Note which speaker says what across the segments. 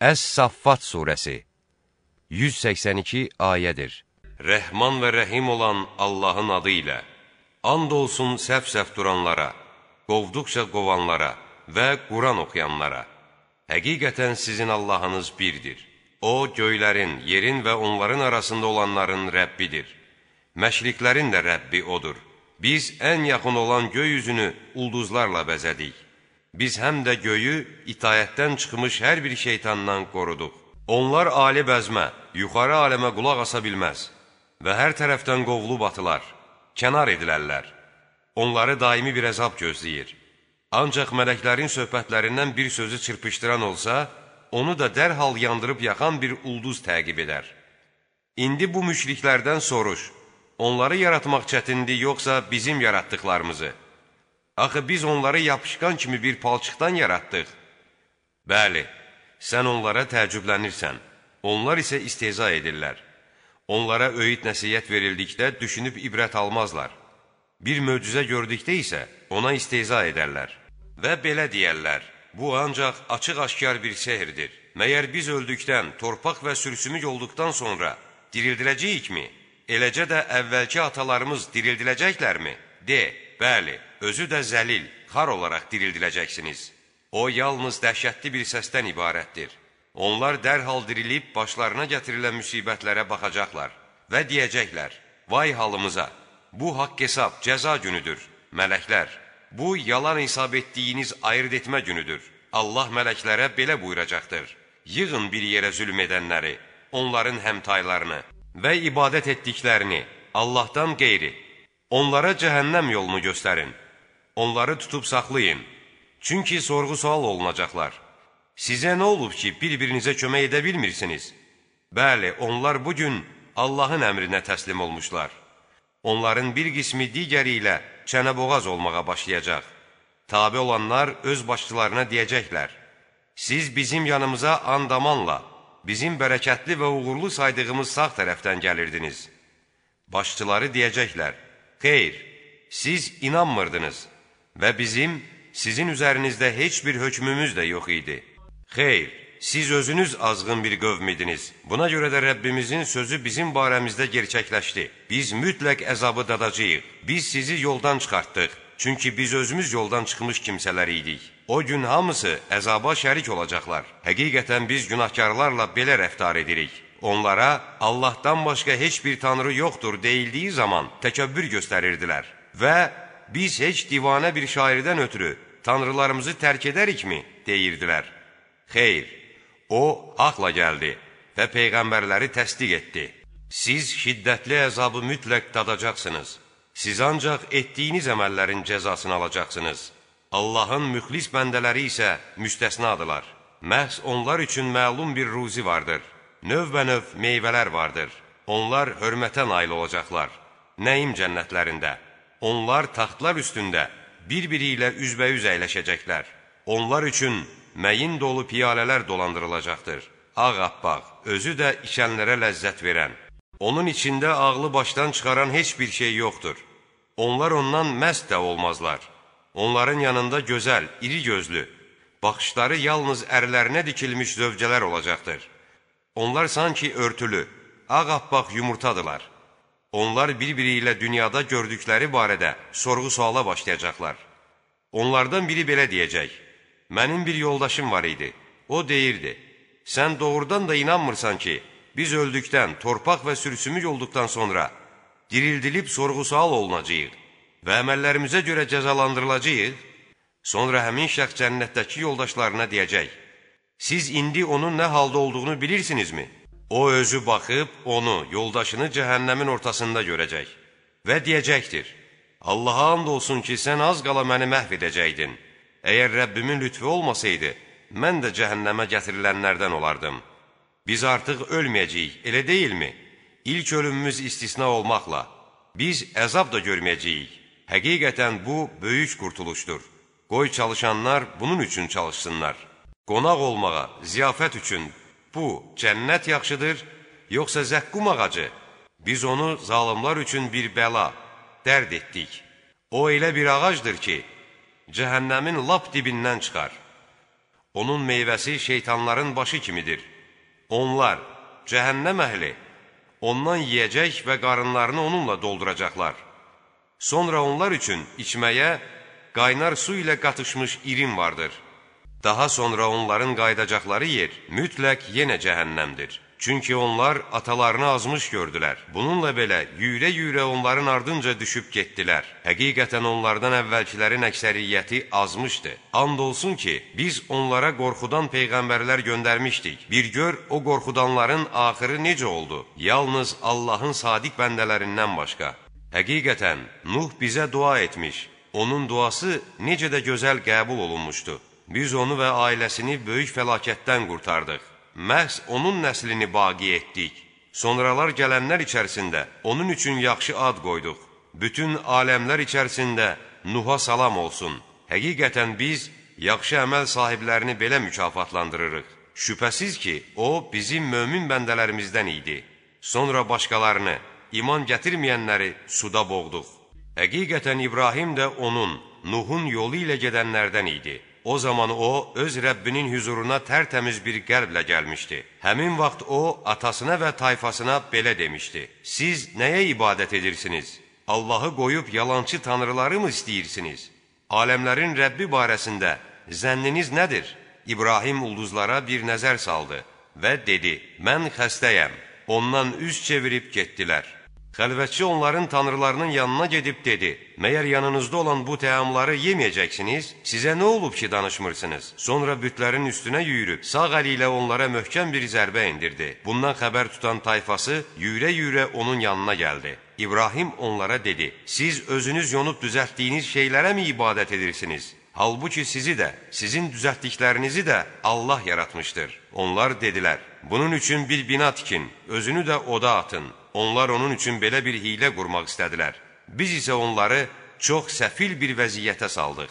Speaker 1: Əs-Saffat surəsi 182 ayədir. Rəhman və rəhim olan Allahın adı ilə and olsun səhv-səhv duranlara, qovduqca qovanlara və Quran oxuyanlara. Həqiqətən sizin Allahınız birdir. O, göylərin, yerin və onların arasında olanların Rəbbidir. Məşriqlərin də Rəbbi O'dur. Biz ən yaxın olan göy üzünü ulduzlarla bəzədik. Biz həm də göyü itayətdən çıxmış hər bir şeytandan qoruduq. Onlar ali bəzmə, yuxarı aləmə qulaq asa bilməz və hər tərəfdən qovulub atılar, kənar edilərlər. Onları daimi bir əzab gözləyir. Ancaq mələklərin söhbətlərindən bir sözü çırpışdıran olsa, onu da dərhal yandırıb yaxan bir ulduz təqib edər. İndi bu müşriklərdən soruş, onları yaratmaq çətindir, yoxsa bizim yaratdıqlarımızı? Axı biz onları yapışqan kimi bir palçıqdan yaratdıq. Bəli, sən onlara təəccüblənirsən, onlar isə isteza edirlər. Onlara öyüd nəsiyyət verildikdə düşünüb ibrət almazlar. Bir möcüzə gördükdə isə ona isteza edərlər. Və belə deyərlər, bu ancaq açıq-aşkar bir sehirdir. Məyər biz öldükdən, torpaq və sürüsümük olduqdan sonra dirildiləcəyikmi? Eləcə də əvvəlki atalarımız dirildiləcəklərmi? De, bəli özü də zəlil, xar olaraq dirildiləcəksiniz. O, yalnız dəhşətli bir səsdən ibarətdir. Onlar dərhal dirilib başlarına gətirilən müsibətlərə baxacaqlar və deyəcəklər, vay halımıza, bu haqq hesab, cəza günüdür. Mələklər, bu yalan hesab etdiyiniz ayırt etmə günüdür. Allah mələklərə belə buyuracaqdır. Yığın bir yerə zülm edənləri, onların həmtaylarını və ibadət etdiklərini Allahdan qeyri. Onlara cəhənnəm yolunu göstərin. Onları tutub saxlayın, çünki sorğu-sual olunacaqlar. Sizə nə olub ki, bir-birinizə kömək edə bilmirsiniz? Bəli, onlar bugün Allahın əmrinə təslim olmuşlar. Onların bir qismi digəri ilə çənəboğaz olmağa başlayacaq. Tabi olanlar öz başçılarına deyəcəklər, Siz bizim yanımıza andamanla, bizim bərəkətli və uğurlu saydığımız sağ tərəfdən gəlirdiniz. Başçıları deyəcəklər, Xeyr, siz inanmırdınız və bizim sizin üzərinizdə heç bir hökmümüz də yox idi. Xeyr, siz özünüz azğın bir qövm idiniz. Buna görə də Rəbbimizin sözü bizim barəmizdə gerçəkləşdi. Biz mütləq əzabı dadacağıq. Biz sizi yoldan çıxartdıq. Çünki biz özümüz yoldan çıxmış kimsələr idik. O gün hamısı əzaba şərik olacaqlar. Həqiqətən biz günahkarlarla belə rəftar edirik. Onlara Allahdan başqa heç bir tanrı yoxdur deyildiyi zaman təkəbbür göstərirdilər və biz heç divanə bir şairdən ötürü tanrılarımızı tərk edərikmi, deyirdilər. Xeyr, o, haqla gəldi və Peyğəmbərləri təsdiq etdi. Siz şiddətli əzabı mütləq dadacaqsınız. Siz ancaq etdiyiniz əməllərin cəzasını alacaqsınız. Allahın müxlis bəndələri isə müstəsnadılar. Məhz onlar üçün məlum bir ruzi vardır. Növbənöv meyvələr vardır. Onlar hörmətə nail olacaqlar. Nəyim cənnətlərində. Onlar taxtlar üstündə bir-biri ilə üzbəyüz əyləşəcəklər. Onlar üçün məyin dolu piyalələr dolandırılacaqdır. Ağappaq, özü də içənlərə ləzzət verən. Onun içində ağlı başdan çıxaran heç bir şey yoxdur. Onlar ondan məst də olmazlar. Onların yanında gözəl, iri gözlü, baxışları yalnız ərlərinə dikilmiş zövcələr olacaqdır. Onlar sanki örtülü, ağappaq yumurtadılar. Onlar bir-biri ilə dünyada gördükləri barədə sorğu-suala başlayacaqlar. Onlardan biri belə deyəcək, mənim bir yoldaşım var idi, o deyirdi, sən doğrudan da inanmırsan ki, biz öldükdən, torpaq və sürüsümük olduqdan sonra dirildilib sorğu-sual olunacaq və əməllərimizə görə cəzalandırılacaq, sonra həmin şəxs cənnətdəki yoldaşlarına deyəcək, siz indi onun nə halda olduğunu bilirsinizmi? O özü baxıb onu, yoldaşını cəhənnəmin ortasında görəcək və deyəcəkdir, Allaha and olsun ki, sən az qala məni məhv edəcəkdin. Əgər Rəbbimin lütfü olmasaydı, mən də cəhənnəmə gətirilənlərdən olardım. Biz artıq ölməyəcəyik, elə deyilmi? İlk ölümümüz istisna olmaqla, biz əzab da görməyəcəyik. Həqiqətən bu, böyük qurtuluşdur. Qoy çalışanlar bunun üçün çalışsınlar. Qonaq olmağa, ziyafət üçün Bu, cənnət yaxşıdır, yoxsa zəqqum ağacı? Biz onu zalimlar üçün bir bəla, dərd etdik. O elə bir ağacdır ki, cəhənnəmin lap dibindən çıxar. Onun meyvəsi şeytanların başı kimidir. Onlar, cəhənnəm əhli, ondan yeyəcək və qarınlarını onunla dolduracaqlar. Sonra onlar üçün içməyə qaynar su ilə qatışmış irin vardır. Daha sonra onların qaydacaqları yer mütləq yenə cəhənnəmdir. Çünki onlar atalarını azmış gördülər. Bununla belə yüyürə-yüyürə onların ardınca düşüb getdilər. Həqiqətən onlardan əvvəlkilərin əksəriyyəti azmışdı. And olsun ki, biz onlara qorxudan peyğəmbərlər göndərmişdik. Bir gör, o qorxudanların axırı necə oldu? Yalnız Allahın sadiq bəndələrindən başqa. Həqiqətən, Nuh bizə dua etmiş. Onun duası necə də gözəl qəbul olunmuşdu. Biz onu və ailəsini böyük fəlakətdən qurtardıq məhz onun nəslini baqi etdik. Sonralar gələnlər içərisində onun üçün yaxşı ad qoyduq. Bütün aləmlər içərisində Nuha salam olsun. Həqiqətən biz yaxşı əməl sahiblərini belə mükafatlandırırıq. Şübhəsiz ki, o bizim mömin bəndələrimizdən idi. Sonra başqalarını, iman gətirməyənləri suda boğduq. Həqiqətən İbrahim də onun, Nuhun yolu ilə gedənlərdən idi. O zaman o, öz Rəbbinin hüzuruna tərtəmiz bir qəlblə gəlmişdi. Həmin vaxt o, atasına və tayfasına belə demişdi. Siz nəyə ibadət edirsiniz? Allahı qoyub yalançı tanrıları mı istəyirsiniz? Aləmlərin Rəbbi barəsində zənniniz nədir? İbrahim ulduzlara bir nəzər saldı və dedi, mən xəstəyəm. Ondan üz çevirib getdilər. Xəlvətçi onların tanrılarının yanına gedib dedi, Məyər yanınızda olan bu təamları yeməyəcəksiniz? Sizə nə olub ki, danışmırsınız? Sonra bütlərin üstünə yüyürüb, sağ əli ilə onlara möhkəm bir zərbə indirdi. Bundan xəbər tutan tayfası yüyürə-yüyürə onun yanına gəldi. İbrahim onlara dedi, siz özünüz yonub düzəltdiyiniz şeylərə mi ibadət edirsiniz? Halbuki sizi də, sizin düzəltdiklərinizi də Allah yaratmışdır. Onlar dedilər, bunun üçün bir bina tikin, özünü də oda atın. Onlar onun üçün belə bir hiylə qurmaq istədilər. Biz isə onları çox səfil bir vəziyyətə saldıq.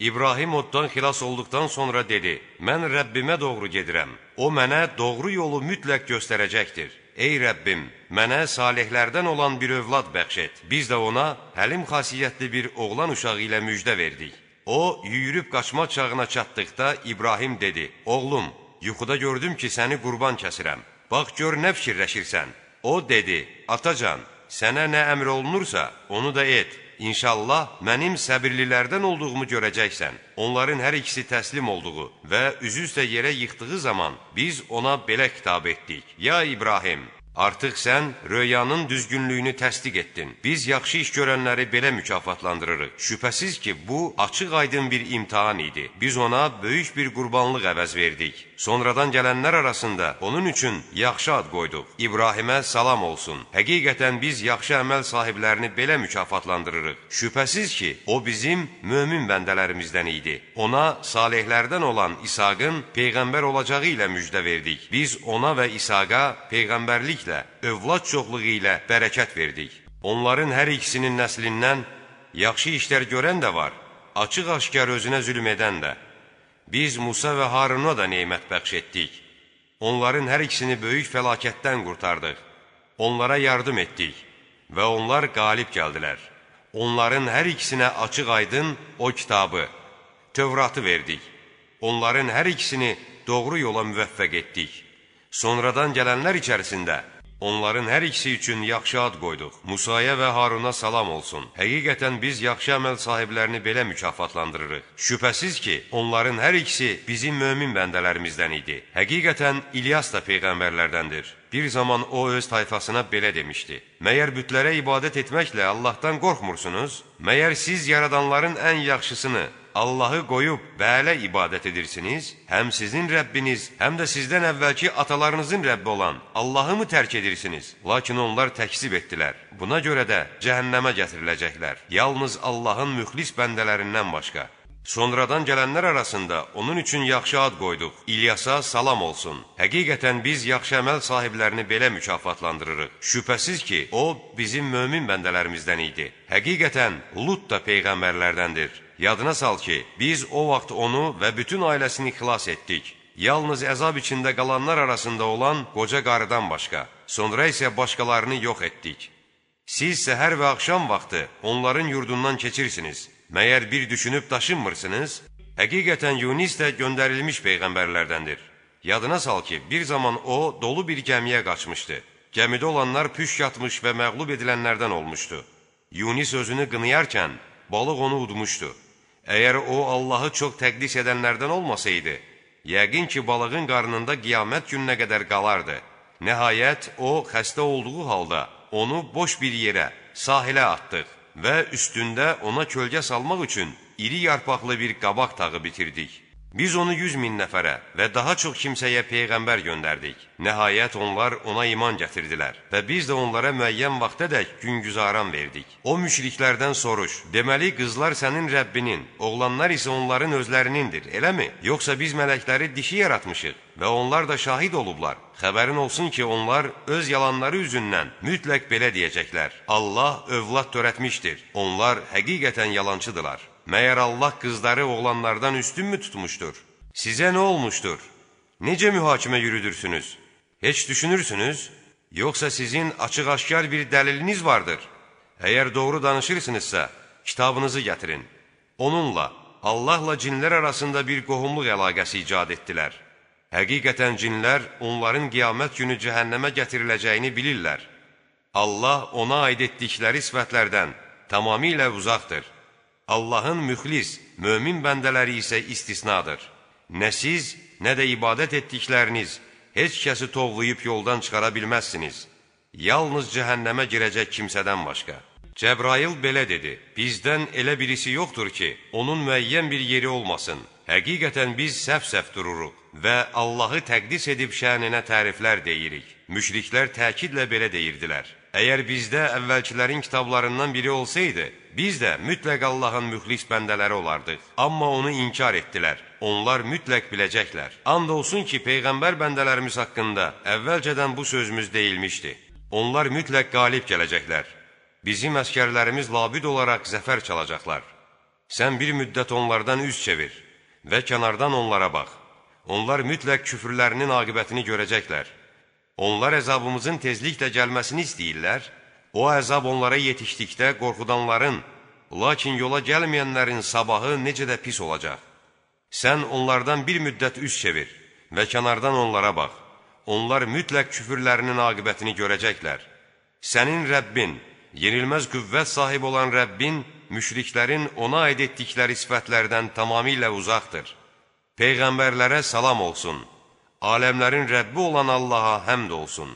Speaker 1: İbrahim oddan xilas olduqdan sonra dedi, mən Rəbbimə doğru gedirəm. O mənə doğru yolu mütləq göstərəcəkdir. Ey Rəbbim, mənə salihlərdən olan bir övlad bəxş et. Biz də ona həlim xasiyyətli bir oğlan uşağı ilə müjdə verdik. O, yüyürüb qaçma çağına çatdıqda İbrahim dedi, Oğlum, yuxuda gördüm ki, səni qurban kəsirəm. Bax, gör nə fikirləşirsən. O dedi, Atacan, sənə nə əmr olunursa, onu da et. İnşallah mənim səbirlilərdən olduğumu görəcəksən. Onların hər ikisi təslim olduğu və üzü üstə yerə yıxdığı zaman biz ona belə xitab etdik. Ya İbrahim, Artıq sən röyanın düzgünlüyünü təsdiq etdin. Biz yaxşı iş görənləri belə mükafatlandırırıq. Şübhəsiz ki, bu açıq aydın bir imtihan idi. Biz ona böyük bir qurbanlıq əvəz verdik. Sonradan gələnlər arasında onun üçün yaxşı ad qoyduq. İbrahimə salam olsun. Həqiqətən biz yaxşı əməl sahiblərini belə mükafatlandırırıq. Şübhəsiz ki, o bizim mömin bəndələrimizdən idi. Ona salihlərdən olan İsaqın peyğəmbər olacağı ilə müjdə verdik. Biz ona və İsaqa peyğəmbərlik beləliklə övlad çoxluğu ilə bərəkət verdik. Onların hər ikisinin nəslindən yaxşı işlər görən də var, açıq-aşkar özünə zülm edən də. Biz Musa və Haruna da neymət bəxş etdik. Onların hər ikisini böyük fəlakətdən qurtardıq. Onlara yardım etdik və onlar qalib gəldilər. Onların hər ikisinə açıq-aydın o kitabı, Tövratı verdik. Onların hər ikisini doğru yola müvəffəq etdik. Sonradan gələnlər içərisində onların hər ikisi üçün yaxşı ad qoyduq. Musaya və Haruna salam olsun. Həqiqətən biz yaxşı əməl sahiblərini belə mükafatlandırırıq. Şübhəsiz ki, onların hər ikisi bizim mömin bəndələrimizdən idi. Həqiqətən İlyas da peyğəmbərlərdəndir. Bir zaman o öz tayfasına belə demişdi. Məyər bütlərə ibadət etməklə Allahdan qorxmursunuz? Məyər siz yaradanların ən yaxşısını Allahı qoyub bələ ibadət edirsiniz, həm sizin Rəbbiniz, həm də sizdən əvvəlki atalarınızın Rəbbi olan Allahı mı tərk edirsiniz? Lakin onlar təkzib etdilər. Buna görə də cəhənnəmə gətiriləcəklər. Yalnız Allahın müxlis bəndələrindən başqa. Sonradan gələnlər arasında onun üçün yaxşı ad qoyduq. İlyasa salam olsun. Həqiqətən biz yaxşı əməl sahiblərini belə mükafatlandırırıq. Şübhəsiz ki, o bizim mömin bəndələrimizdən idi. Həqiqətən Lut da peyğəmbərlərdəndir. Yadına sal ki, biz o vaxt onu və bütün ailəsini xilas etdik. Yalnız əzab içində qalanlar arasında olan qoca qarıdan başqa. Sonra isə başqalarını yox etdik. Siz səhər və axşam vaxtı onların yurdundan keçirsiniz. Məyər bir düşünüb daşınmırsınız? Həqiqətən Yunis də göndərilmiş peyğəmbərlərdəndir. Yadına sal ki, bir zaman o dolu bir gəmiyə qaçmışdı. Gəmidə olanlar püş yatmış və məğlub edilənlərdən olmuşdu. Yunis özünü qınayarkən balıq onu udmuşdu. Əgər o Allahı çox təqdis edənlərdən olmasaydı, yəqin ki, balığın qarnında qiyamət gününə qədər qalardı. Nəhayət, o, xəstə olduğu halda onu boş bir yerə, sahilə atdıq və üstündə ona kölgə salmaq üçün iri yarpaqlı bir qabaq tağı bitirdik. Biz onu yüz min nəfərə və daha çox kimsəyə peyğəmbər göndərdik. Nəhayət onlar ona iman gətirdilər və biz də onlara müəyyən vaxtadək güngüzaran verdik. O müşriklərdən soruş, deməli qızlar sənin Rəbbinin, oğlanlar isə onların özlərinindir, eləmi? Yoxsa biz mələkləri dişi yaratmışıq və onlar da şahid olublar. Xəbərin olsun ki, onlar öz yalanları üzündən mütləq belə deyəcəklər. Allah övlad törətmişdir. Onlar həqiqətən yalancıdırlar. Məyər Allah qızları oğlanlardan üstünmü tutmuşdur? Sizə nə olmuşdur? Necə mühakimə yürüdürsünüz? Heç düşünürsünüz? Yoxsa sizin açıq-aşkar bir dəliliniz vardır? Əgər doğru danışırsınızsa, kitabınızı gətirin. Onunla, Allahla cinlər arasında bir qohumluq əlaqəsi icad etdilər. Həqiqətən cinlər onların qiyamət günü cəhənnəmə gətiriləcəyini bilirlər. Allah ona aid etdikləri sifətlərdən tamamilə uzaqdır. Allahın müxlis, mömin bəndələri isə istisnadır. Nə siz, nə də ibadət etdikləriniz heç kəsi tovlayıb yoldan çıxara bilməzsiniz. Yalnız cəhənnəmə girəcək kimsədən başqa. Cəbrail belə dedi, bizdən elə birisi yoxdur ki, onun müəyyən bir yeri olmasın. Həqiqətən biz səhv-səhv dururuq və Allahı təqdis edib şəninə təriflər deyirik. Müşriklər təkidlə belə deyirdilər. Əgər bizdə əvvəlkilərin kitablarından biri olsaydı, biz də mütləq Allahın müxlis bəndələri olardıq. Amma onu inkar etdilər. Onlar mütləq biləcəklər. And olsun ki, Peyğəmbər bəndələrimiz haqqında əvvəlcədən bu sözümüz deyilmişdi. Onlar mütləq qalib gələcəklər. Bizim əskərlərimiz labid olaraq zəfər çalacaqlar. Sən bir müddət onlardan üz çevir və kənardan onlara bax. Onlar mütləq küfürlərinin aqibətini görəcəklər. Onlar əzabımızın tezliklə gəlməsini istəyirlər. O əzab onlara yetişdikdə qorxudanların, lakin yola gəlməyənlərin sabahı necə də pis olacaq. Sən onlardan bir müddət üz çevir və kənardan onlara bax. Onlar mütləq küfürlərinin aqibətini görəcəklər. Sənin Rəbbin, yenilməz qüvvət sahib olan Rəbbin, müşriklərin ona aid etdikləri sifətlərdən tamamilə uzaqdır. Peyğəmbərlərə salam olsun aləmlərin Rəbbi olan Allaha həmd olsun.